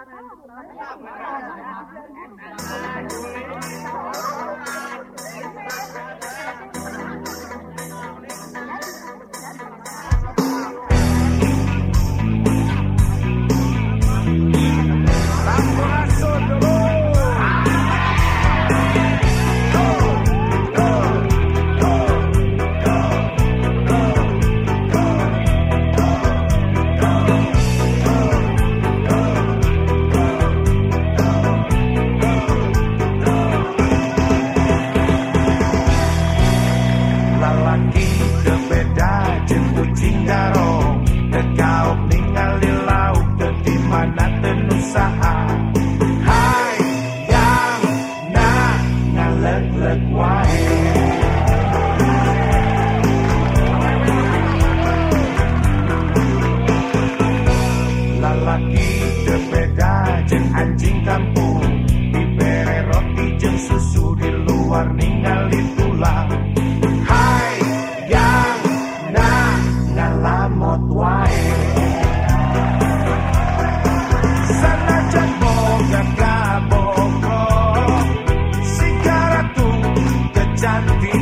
I'm not going to do that. Singgaro di laut, ke di mana tenusaha Hai yang na Ngalek-lek wae. Lalaki tebeda Jeng anjing kampung. Dibere roti jeng susu Di luar ningali tulang.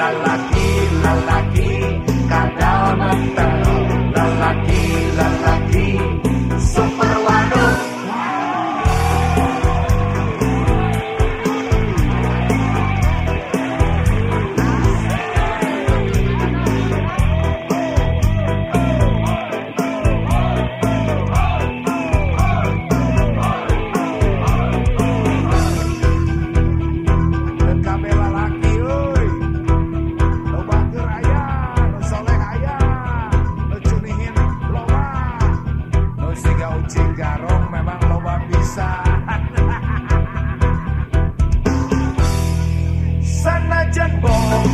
la la kucing garong memang loba bisa. Sanajan bohong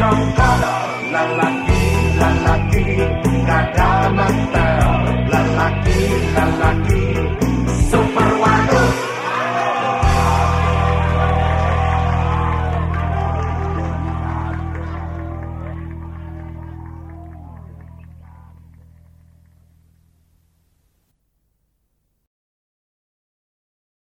Lalaki, lalaki, kada mata Lalaki, lalaki,